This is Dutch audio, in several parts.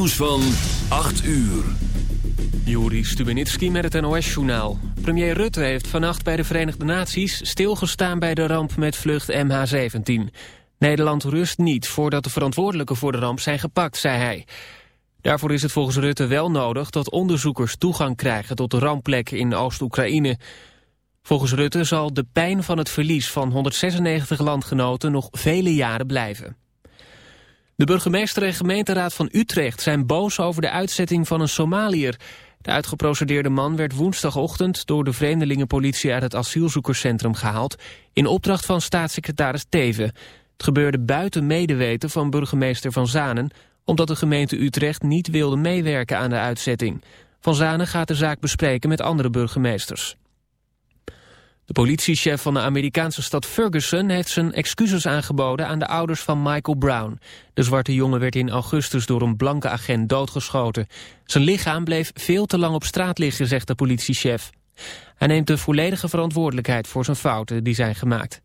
nieuws van 8 uur. Juri Stubenitski met het NOS-journaal. Premier Rutte heeft vannacht bij de Verenigde Naties stilgestaan bij de ramp met vlucht MH17. Nederland rust niet voordat de verantwoordelijken voor de ramp zijn gepakt, zei hij. Daarvoor is het volgens Rutte wel nodig dat onderzoekers toegang krijgen tot de rampplek in Oost-Oekraïne. Volgens Rutte zal de pijn van het verlies van 196 landgenoten nog vele jaren blijven. De burgemeester en gemeenteraad van Utrecht zijn boos over de uitzetting van een Somaliër. De uitgeprocedeerde man werd woensdagochtend door de vreemdelingenpolitie uit het asielzoekerscentrum gehaald in opdracht van staatssecretaris Teven. Het gebeurde buiten medeweten van burgemeester Van Zanen omdat de gemeente Utrecht niet wilde meewerken aan de uitzetting. Van Zanen gaat de zaak bespreken met andere burgemeesters. De politiechef van de Amerikaanse stad Ferguson heeft zijn excuses aangeboden aan de ouders van Michael Brown. De zwarte jongen werd in augustus door een blanke agent doodgeschoten. Zijn lichaam bleef veel te lang op straat liggen, zegt de politiechef. Hij neemt de volledige verantwoordelijkheid voor zijn fouten die zijn gemaakt.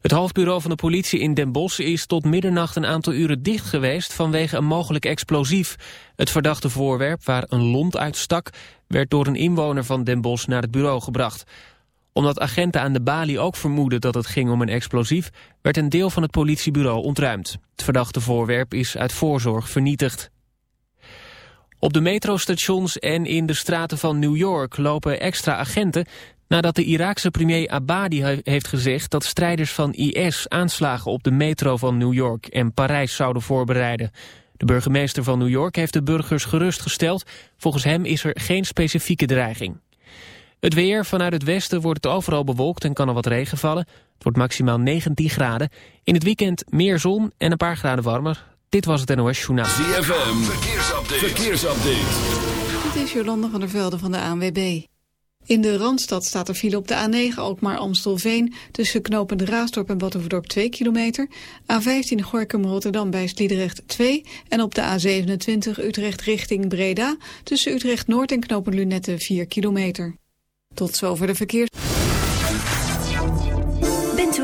Het hoofdbureau van de politie in Den Bosch is tot middernacht een aantal uren dicht geweest vanwege een mogelijk explosief. Het verdachte voorwerp, waar een lont uitstak, werd door een inwoner van Den Bosch naar het bureau gebracht. Omdat agenten aan de balie ook vermoeden dat het ging om een explosief, werd een deel van het politiebureau ontruimd. Het verdachte voorwerp is uit voorzorg vernietigd. Op de metrostations en in de straten van New York lopen extra agenten nadat de Iraakse premier Abadi heeft gezegd dat strijders van IS aanslagen op de metro van New York en Parijs zouden voorbereiden. De burgemeester van New York heeft de burgers gerustgesteld. Volgens hem is er geen specifieke dreiging. Het weer vanuit het westen wordt het overal bewolkt en kan er wat regen vallen. Het wordt maximaal 19 graden. In het weekend meer zon en een paar graden warmer. Dit was het NOS Journaal. ZFM, verkeersupdate. verkeersupdate. Dit is Jolanda van der Velde van de ANWB. In de Randstad staat er file op de A9 Alkmaar-Amstelveen... tussen knopende Raasdorp en Battenverdorp 2 kilometer. A15 Gorkum-Rotterdam bij Sliedrecht 2. En op de A27 Utrecht richting Breda... tussen Utrecht-Noord en knopend Lunette 4 kilometer. Tot zover de verkeers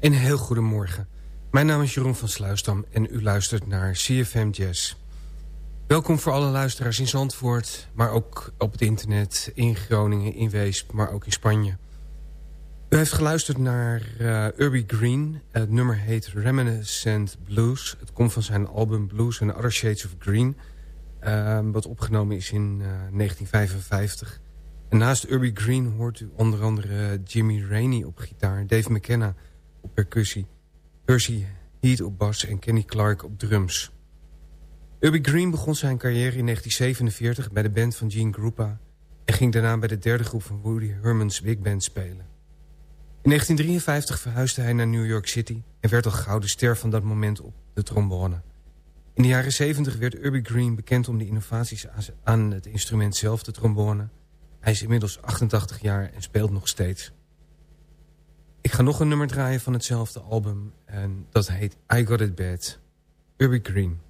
Een heel goedemorgen. Mijn naam is Jeroen van Sluisdam en u luistert naar CFM Jazz. Welkom voor alle luisteraars in Zandvoort, maar ook op het internet, in Groningen, in Weesp, maar ook in Spanje. U heeft geluisterd naar uh, Green. Het nummer heet Reminiscent Blues. Het komt van zijn album Blues and Other Shades of Green... Uh, wat opgenomen is in uh, 1955. En naast Urbie Green hoort u onder andere Jimmy Rainey op gitaar... Dave McKenna percussie... Percy Heat op bas en Kenny Clark op drums. Urbie Green begon zijn carrière in 1947 bij de band van Gene Krupa... en ging daarna bij de derde groep van Woody Herman's Big Band spelen. In 1953 verhuisde hij naar New York City... en werd al gouden ster van dat moment op de trombone. In de jaren 70 werd Urbie Green bekend om de innovaties aan het instrument zelf, de trombone. Hij is inmiddels 88 jaar en speelt nog steeds. Ik ga nog een nummer draaien van hetzelfde album. En dat heet I Got It Bad. Urbie Green.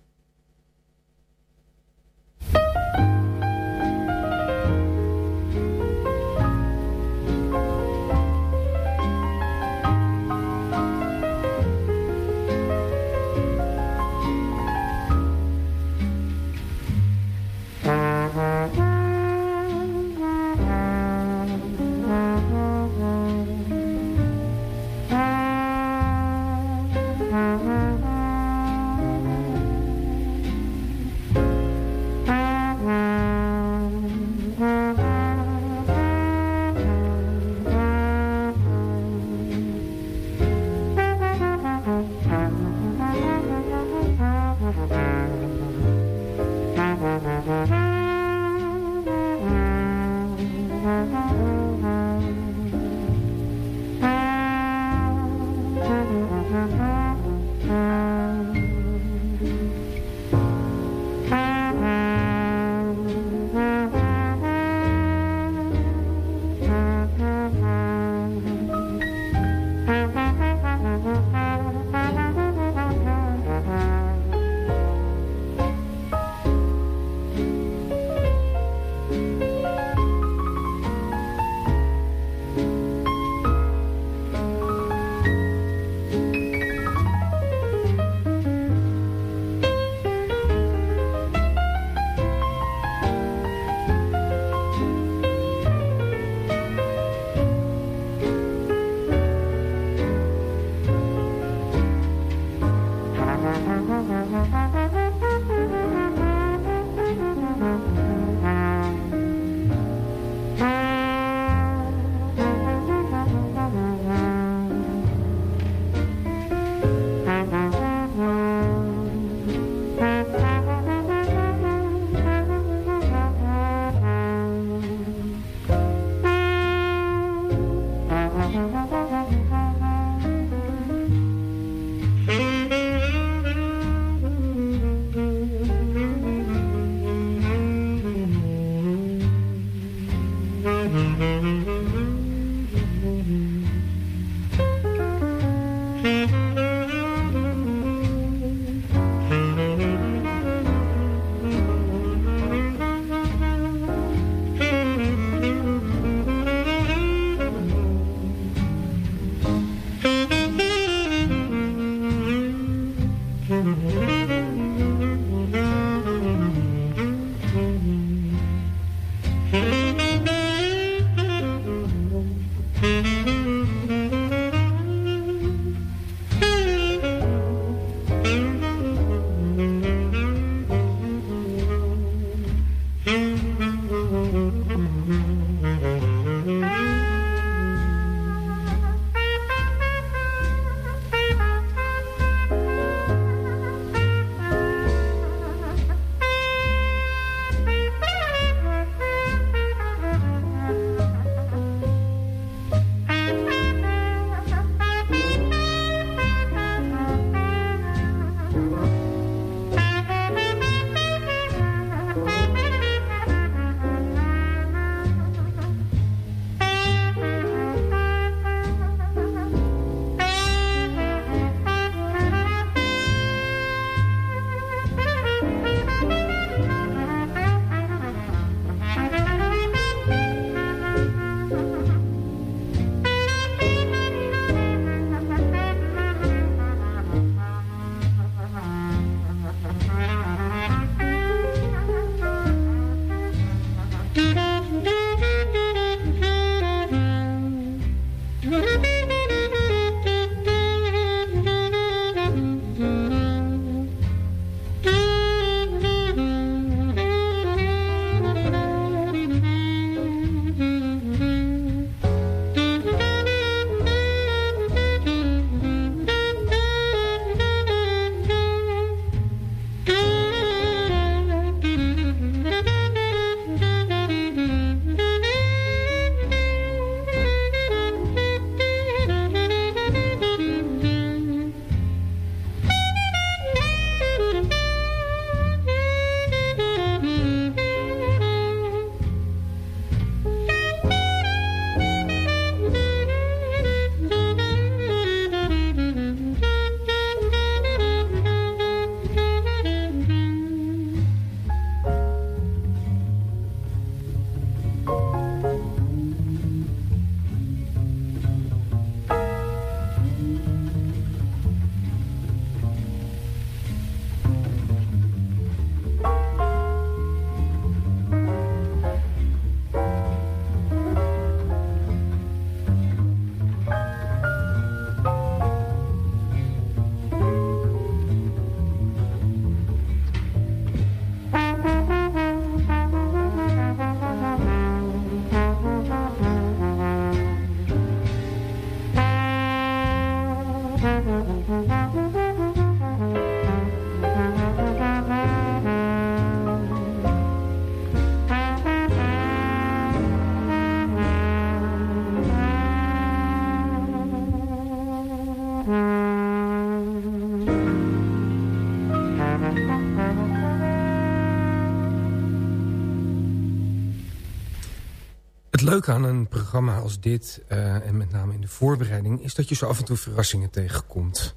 Leuke aan een programma als dit, uh, en met name in de voorbereiding... is dat je zo af en toe verrassingen tegenkomt.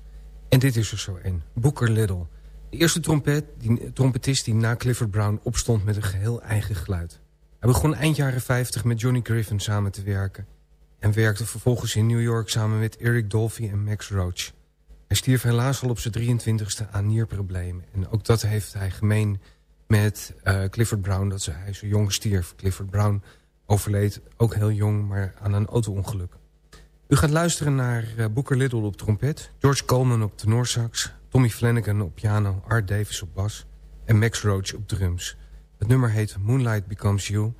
En dit is er zo een. Booker Little. De eerste trompet, die, trompetist die na Clifford Brown opstond met een geheel eigen geluid. Hij begon eind jaren 50 met Johnny Griffin samen te werken... en werkte vervolgens in New York samen met Eric Dolphy en Max Roach. Hij stierf helaas al op zijn 23ste aan nierproblemen. En ook dat heeft hij gemeen met uh, Clifford Brown, dat ze, hij zo jong stierf. Clifford Brown overleed ook heel jong, maar aan een auto-ongeluk. U gaat luisteren naar uh, Booker Little op trompet... George Coleman op tenorsax... Tommy Flanagan op piano, Art Davis op bas... en Max Roach op drums. Het nummer heet Moonlight Becomes You...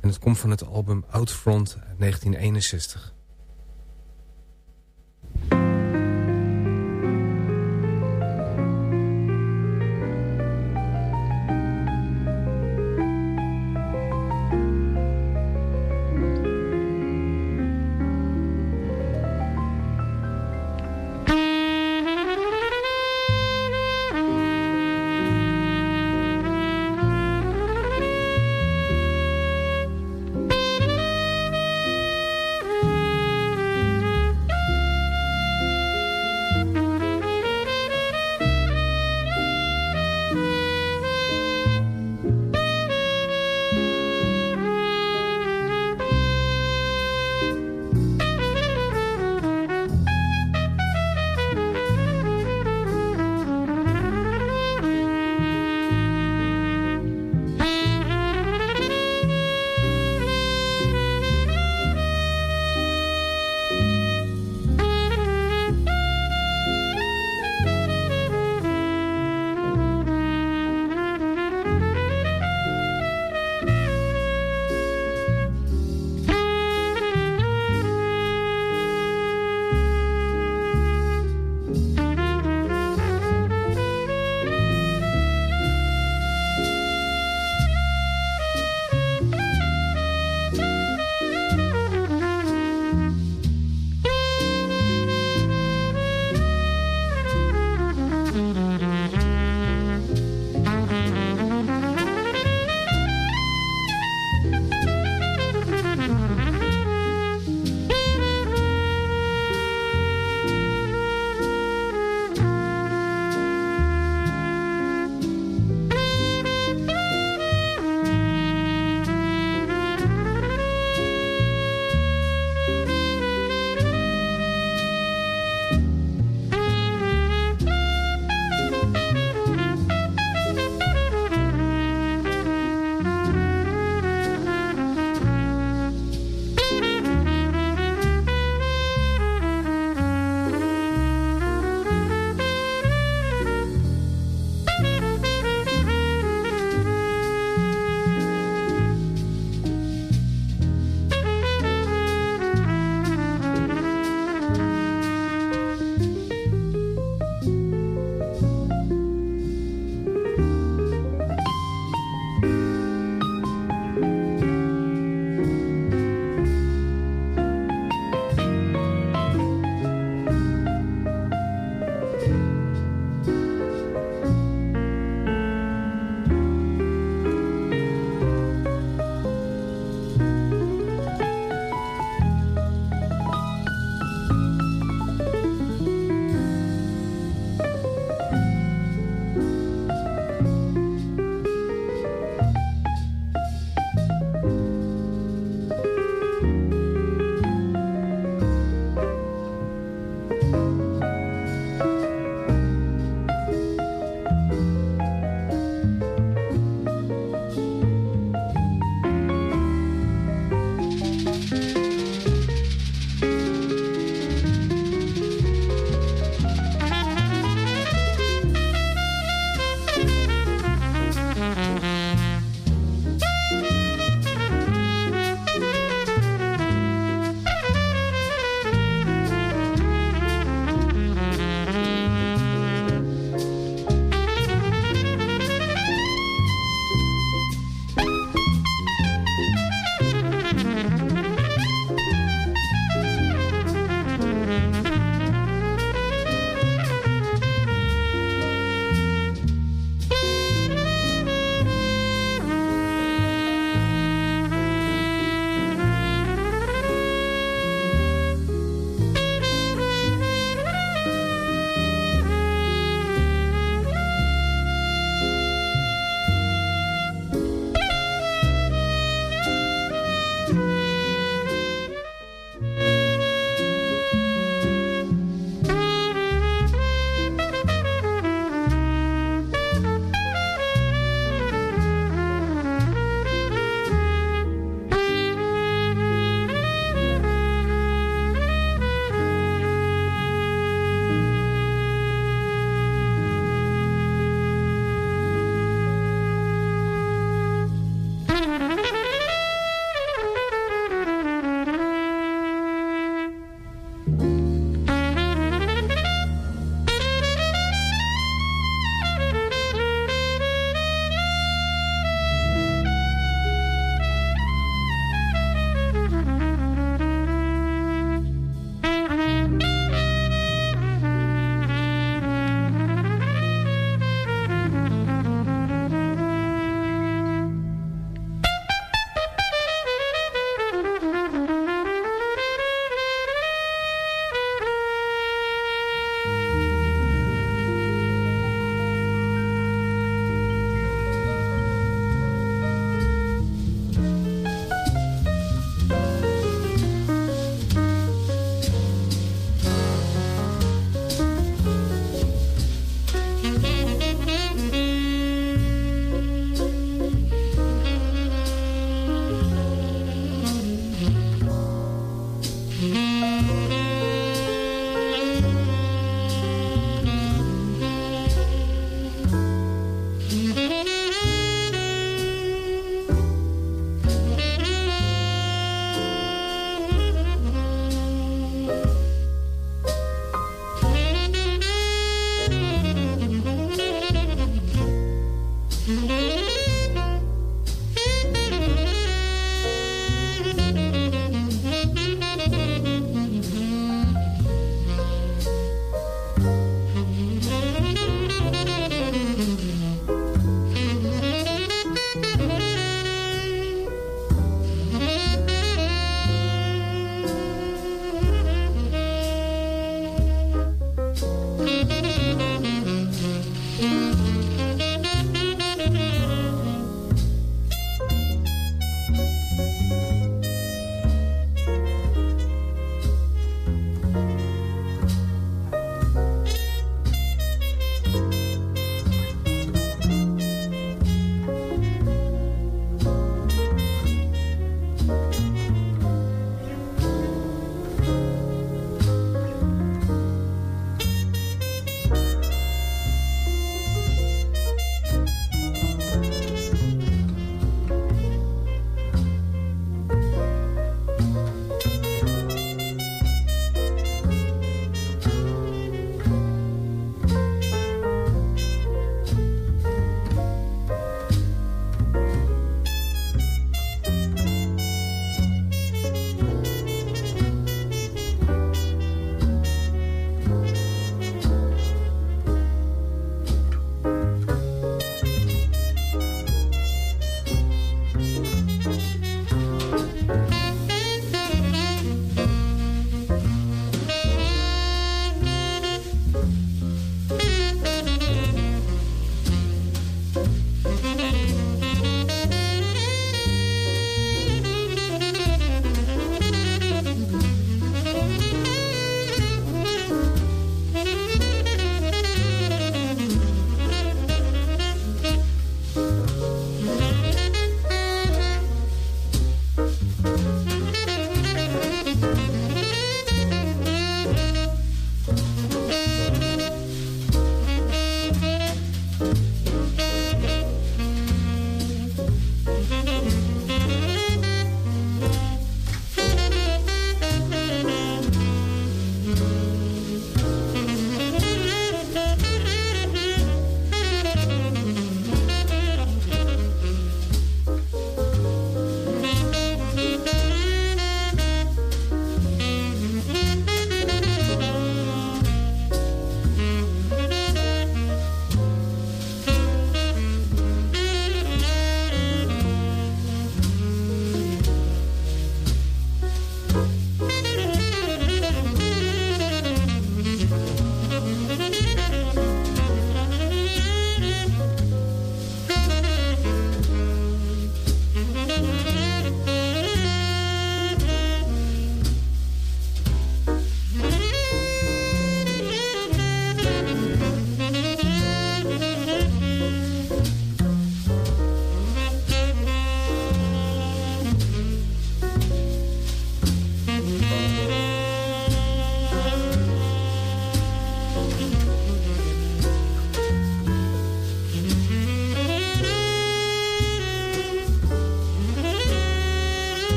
en het komt van het album Outfront uit 1961.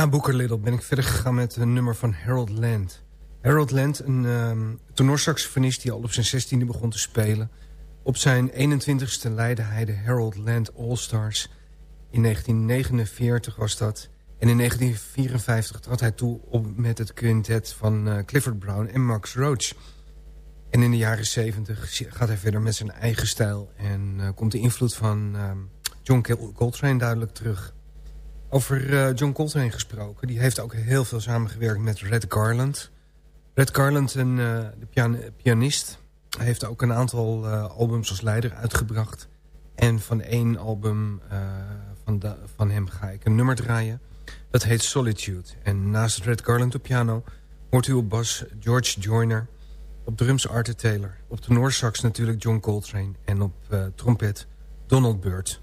Na Booker Little ben ik verder gegaan met een nummer van Harold Land. Harold Land, een um, tenorsaxofonist die al op zijn 16e begon te spelen. Op zijn 21ste leidde hij de Harold Land All-Stars. In 1949 was dat. En in 1954 trad hij toe op met het quintet van uh, Clifford Brown en Max Roach. En in de jaren 70 gaat hij verder met zijn eigen stijl... en uh, komt de invloed van uh, John Coltrane duidelijk terug... Over uh, John Coltrane gesproken. Die heeft ook heel veel samengewerkt met Red Garland. Red Garland, een, uh, de pian pianist, heeft ook een aantal uh, albums als leider uitgebracht. En van één album van, de, van hem ga ik een nummer draaien. Dat heet Solitude. En naast Red Garland op piano hoort u op bas George Joyner. Op drums Arthur Taylor. Op tenorsax natuurlijk John Coltrane. En op trompet Donald Byrd.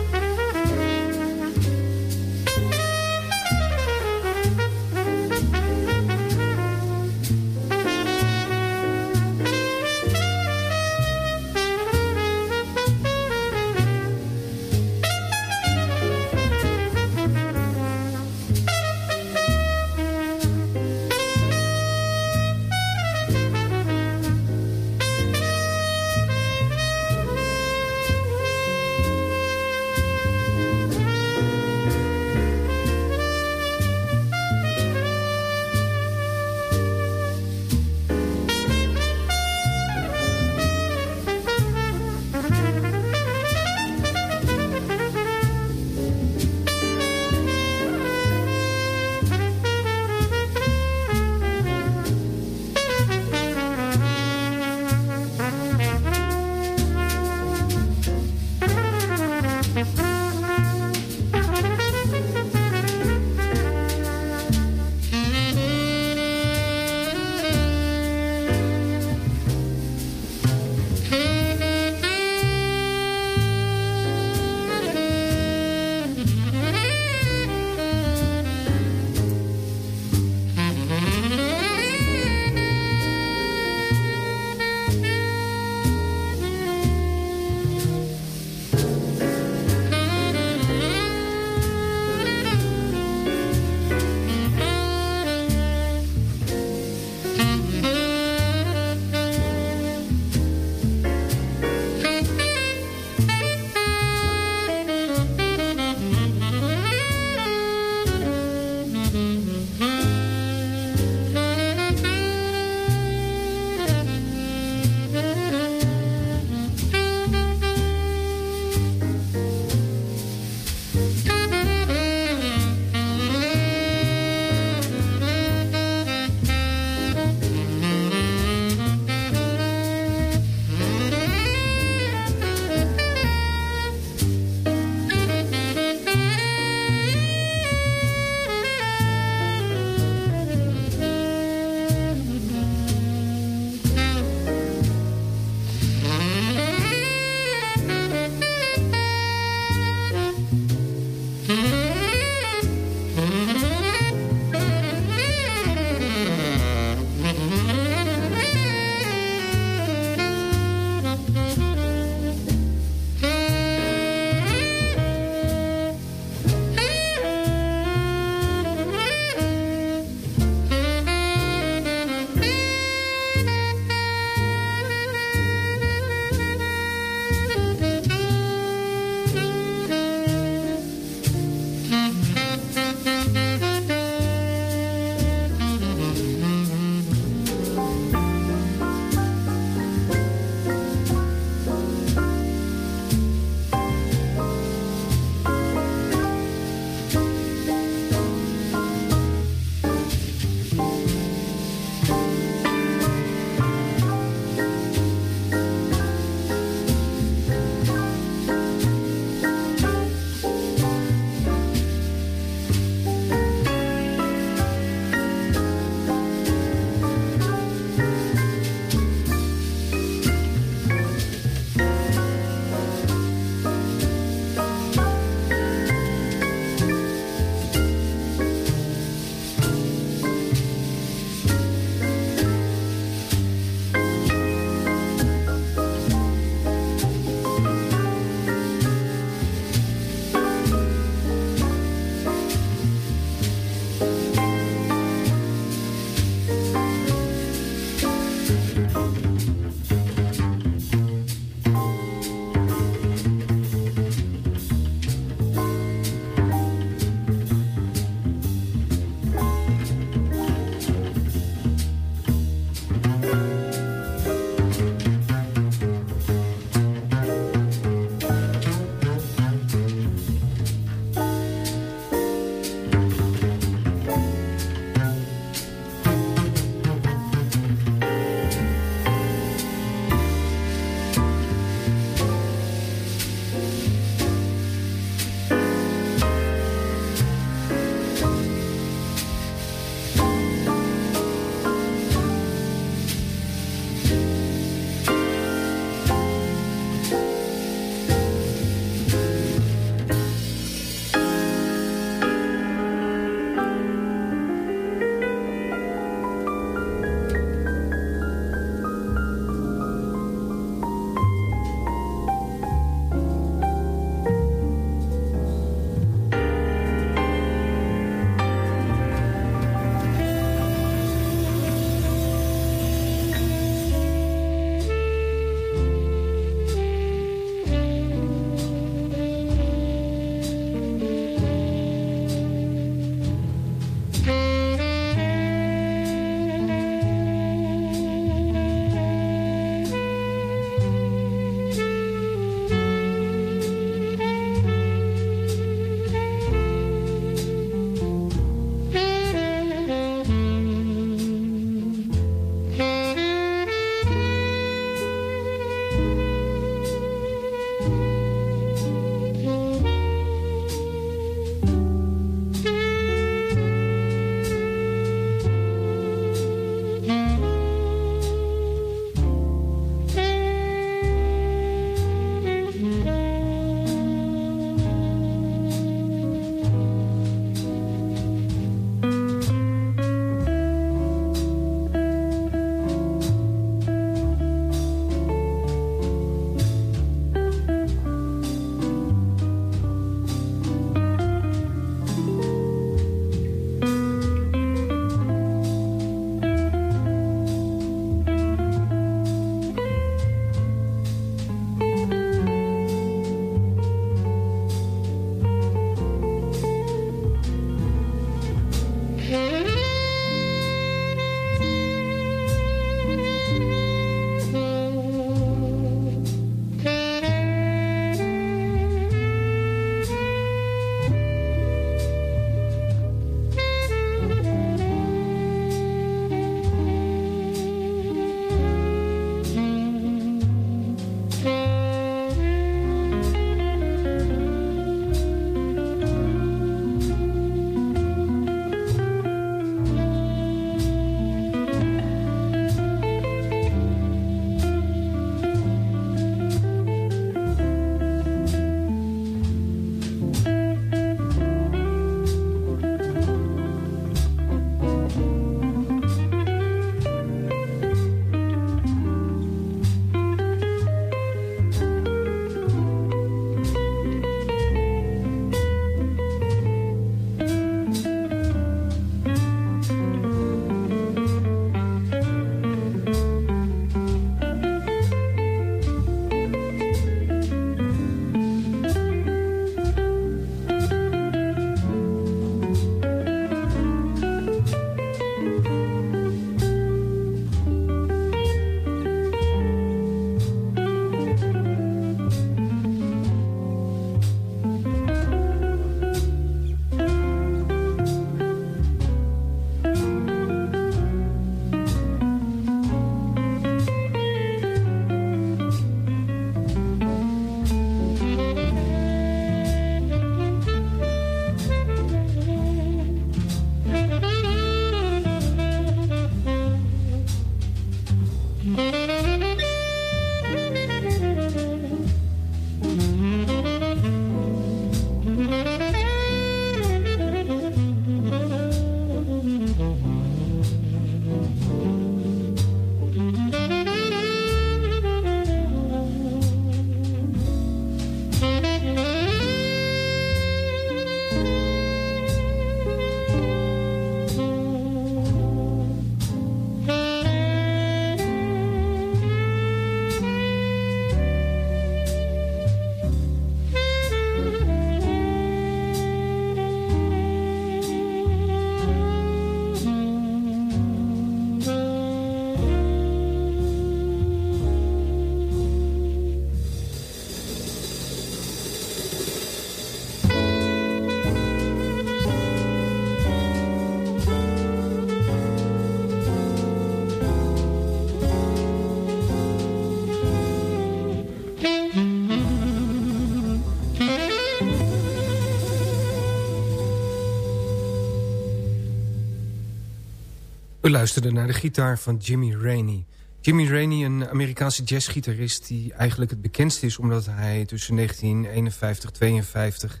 Luisterden naar de gitaar van Jimmy Rainey. Jimmy Rainey, een Amerikaanse jazzgitarist die eigenlijk het bekendst is... omdat hij tussen 1951, 52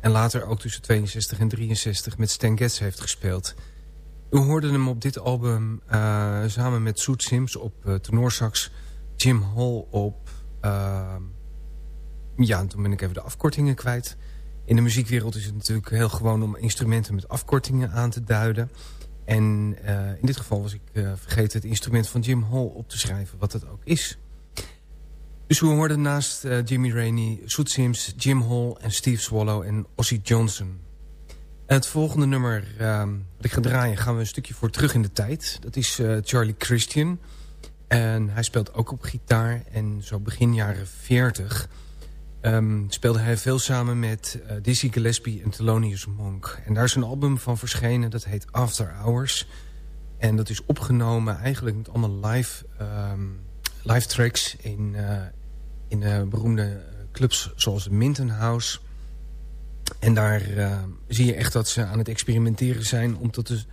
en later ook tussen 62 en 63 met Stan Getz heeft gespeeld. We hoorden hem op dit album uh, samen met Soet Sims op uh, tenorsax... Jim Hall op... Uh, ja, toen ben ik even de afkortingen kwijt. In de muziekwereld is het natuurlijk heel gewoon om instrumenten met afkortingen aan te duiden... En uh, in dit geval was ik uh, vergeten het instrument van Jim Hall op te schrijven, wat het ook is. Dus we hoorden naast uh, Jimmy Rainey, Soet Sims, Jim Hall en Steve Swallow en Ossie Johnson. Het volgende nummer dat ik ga draaien gaan we een stukje voor terug in de tijd. Dat is Charlie Christian. En hij speelt ook op gitaar en zo begin jaren 40... Um, speelde hij veel samen met uh, Dizzy Gillespie en Thelonious Monk. En daar is een album van verschenen, dat heet After Hours. En dat is opgenomen eigenlijk met allemaal live, um, live tracks in, uh, in uh, beroemde clubs zoals de Minton House. En daar zie je echt dat ze aan het experimenteren zijn om tot,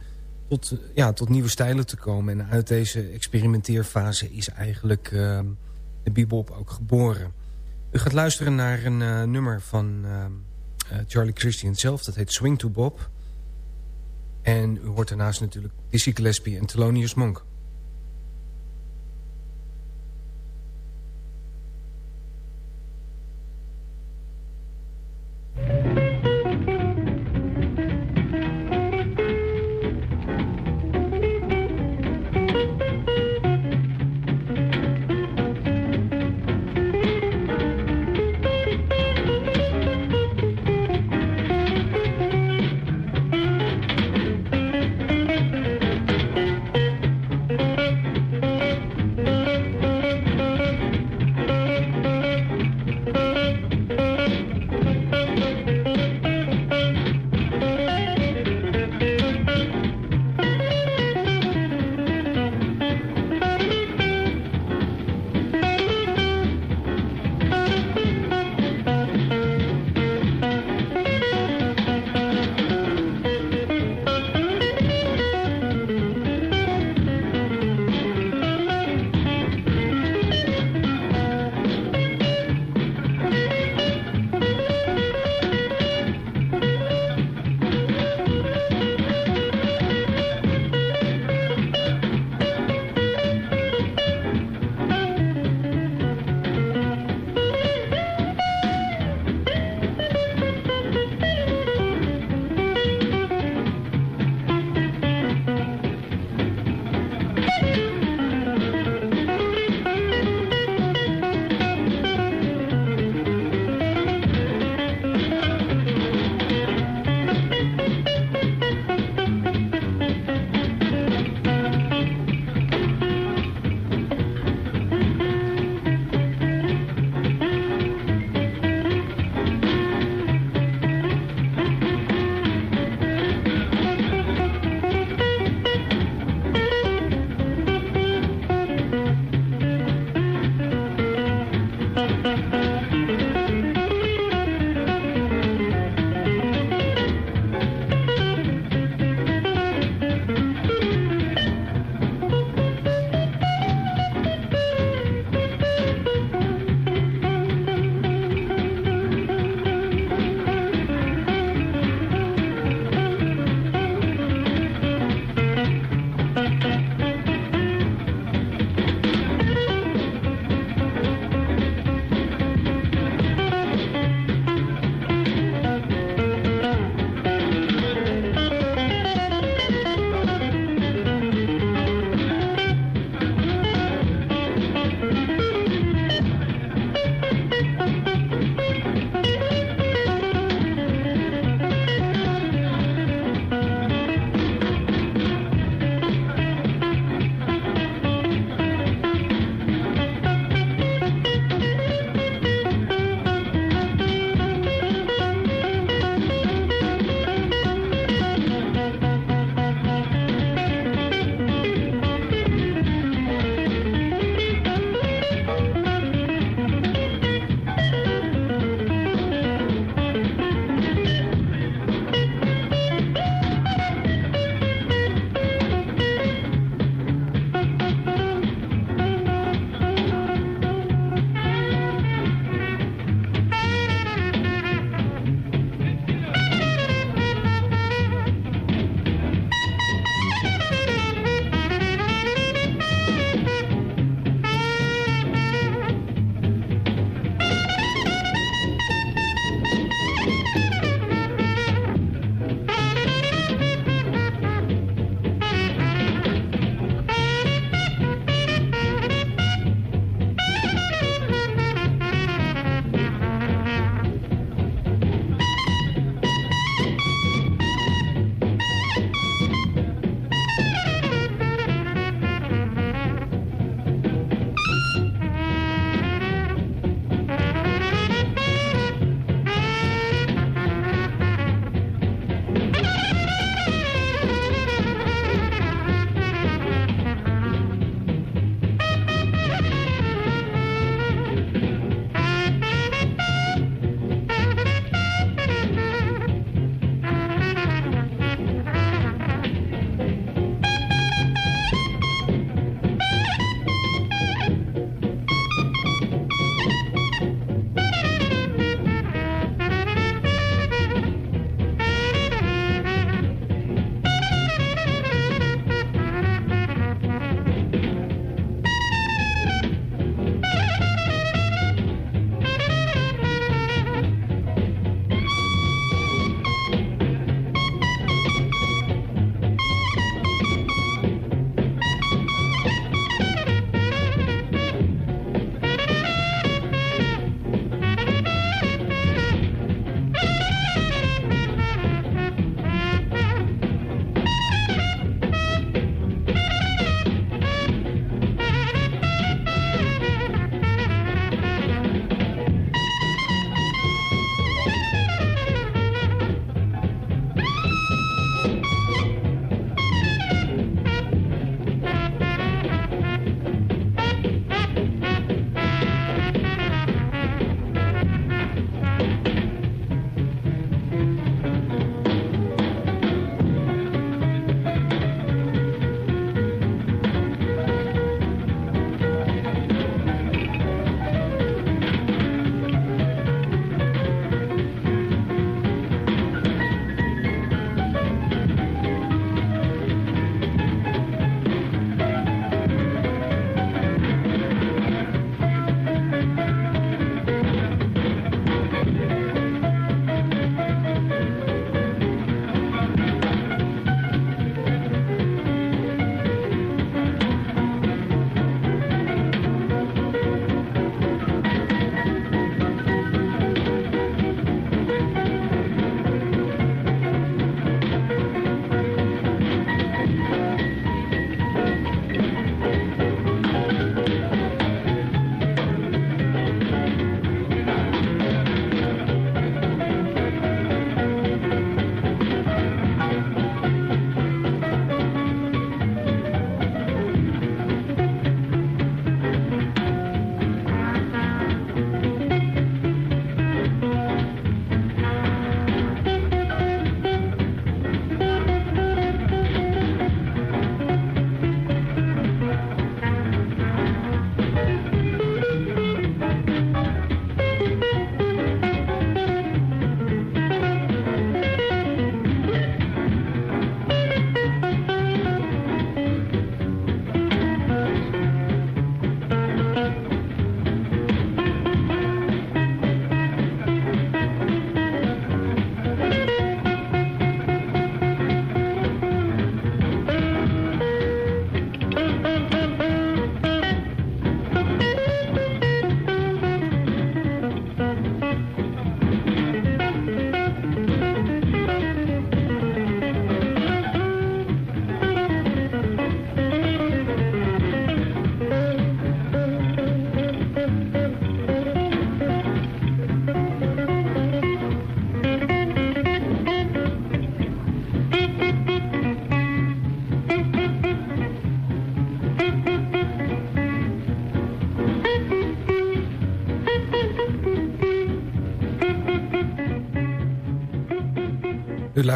tot, ja, tot nieuwe stijlen te komen. En uit deze experimenteerfase is eigenlijk ehm, de bebop ook geboren. U gaat luisteren naar een uh, nummer van uh, Charlie Christian zelf. Dat heet Swing to Bob. En u hoort daarnaast natuurlijk Dizzy Gillespie en Thelonious Monk.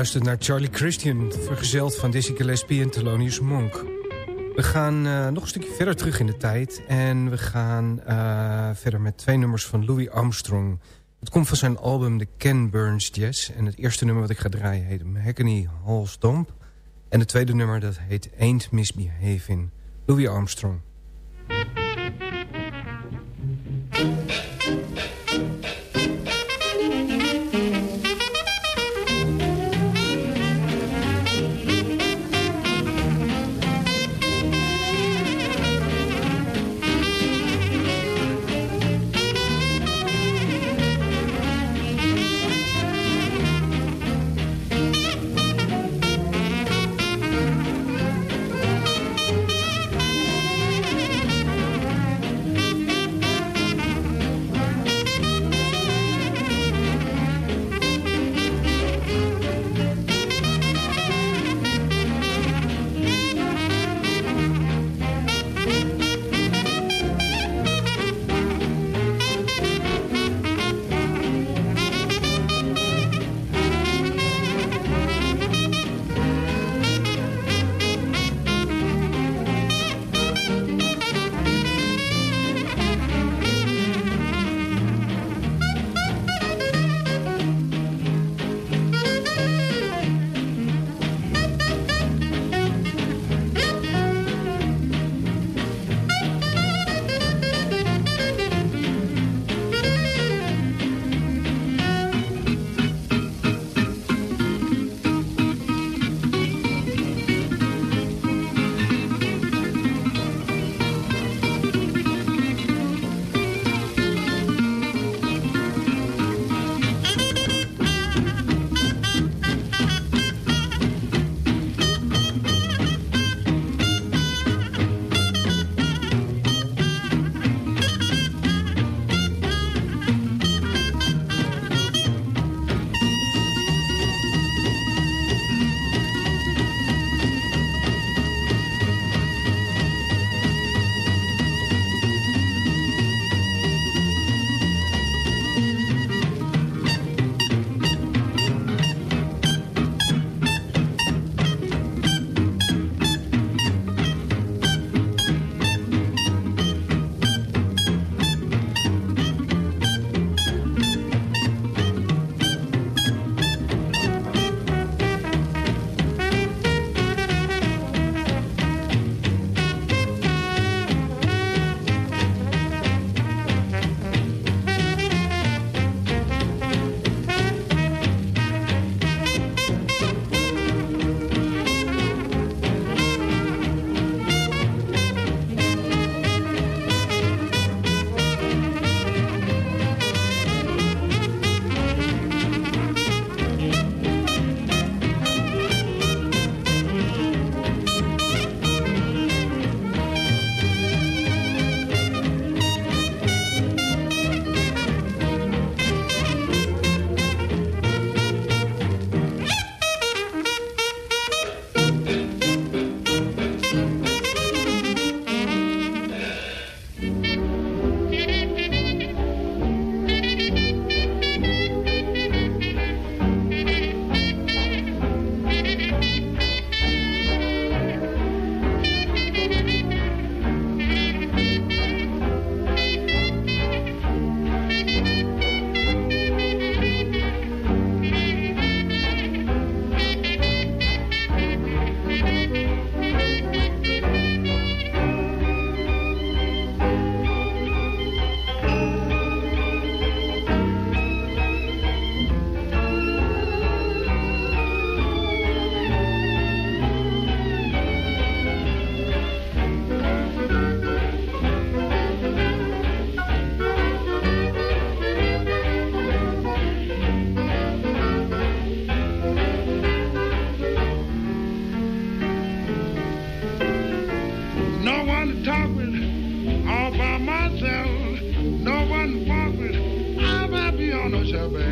U luistert naar Charlie Christian, vergezeld van Dizzy Gillespie en Thelonious Monk. We gaan uh, nog een stukje verder terug in de tijd. En we gaan uh, verder met twee nummers van Louis Armstrong. Het komt van zijn album The Ken Burns Jazz. En het eerste nummer wat ik ga draaien heet Mahogany Hall Stomp. En het tweede nummer dat heet Ain't Misbehaving. Louis Armstrong.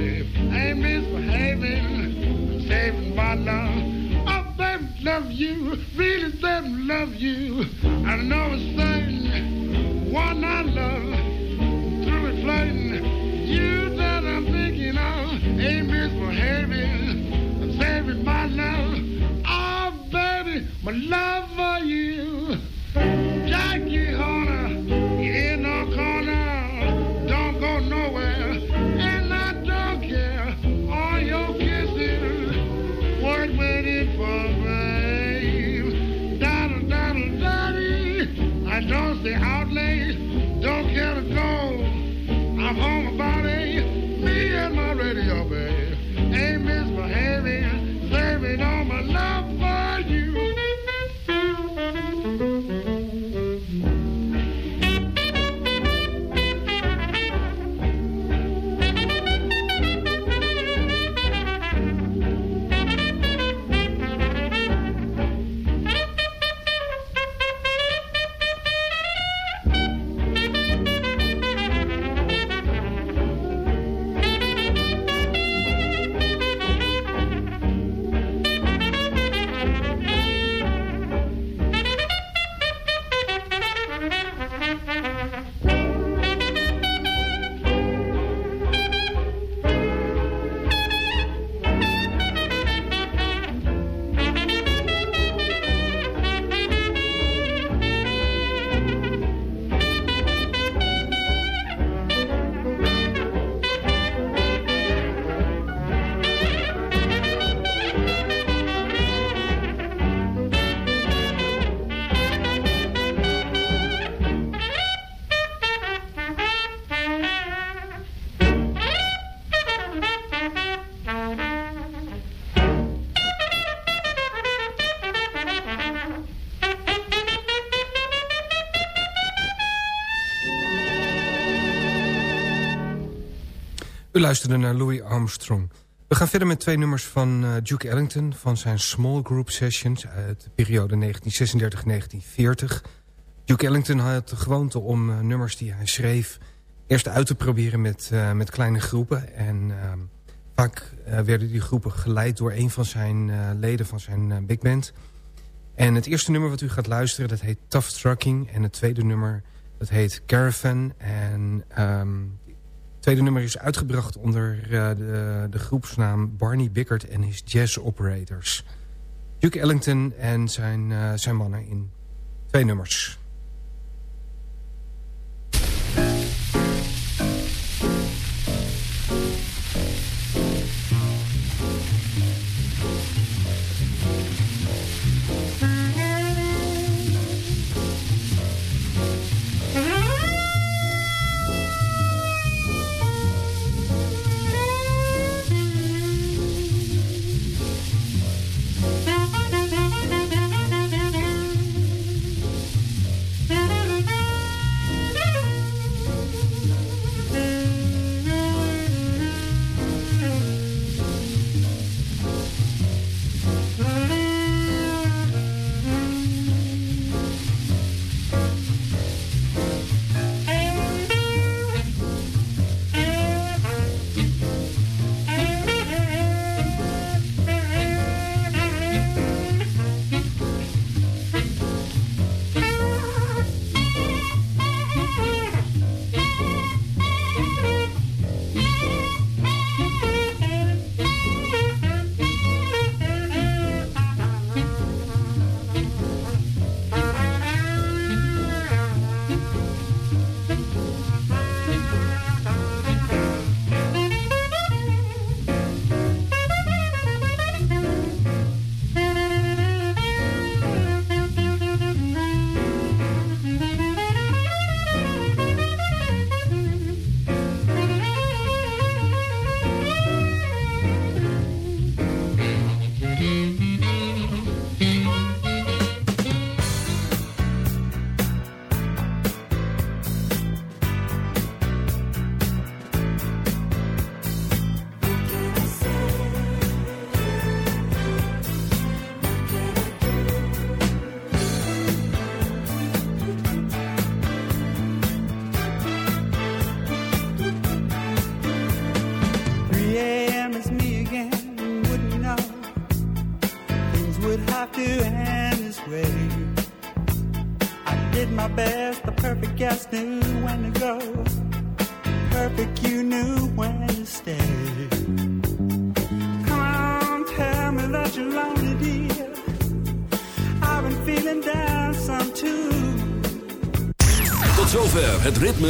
baby. I'm misbehaving, saving my love. oh them love you, really them love you. I know a thing, one I love, through it flying. You that I'm thinking of, ain't misbehaving, I'm saving my love. Oh, baby, my love for you. Jackie. U luisterde naar Louis Armstrong. We gaan verder met twee nummers van uh, Duke Ellington... van zijn Small Group Sessions uit de periode 1936-1940. Duke Ellington had de gewoonte om uh, nummers die hij schreef... eerst uit te proberen met, uh, met kleine groepen. En vaak werden die groepen geleid door een van zijn leden van zijn big band. En het eerste nummer wat u gaat luisteren, dat heet Tough Trucking. En het tweede nummer, dat heet Caravan. En... Het tweede nummer is uitgebracht onder uh, de, de, groepsnaam Barney Bickert en his Jazz Operators. Duke Ellington en zijn, uh, zijn mannen in twee nummers.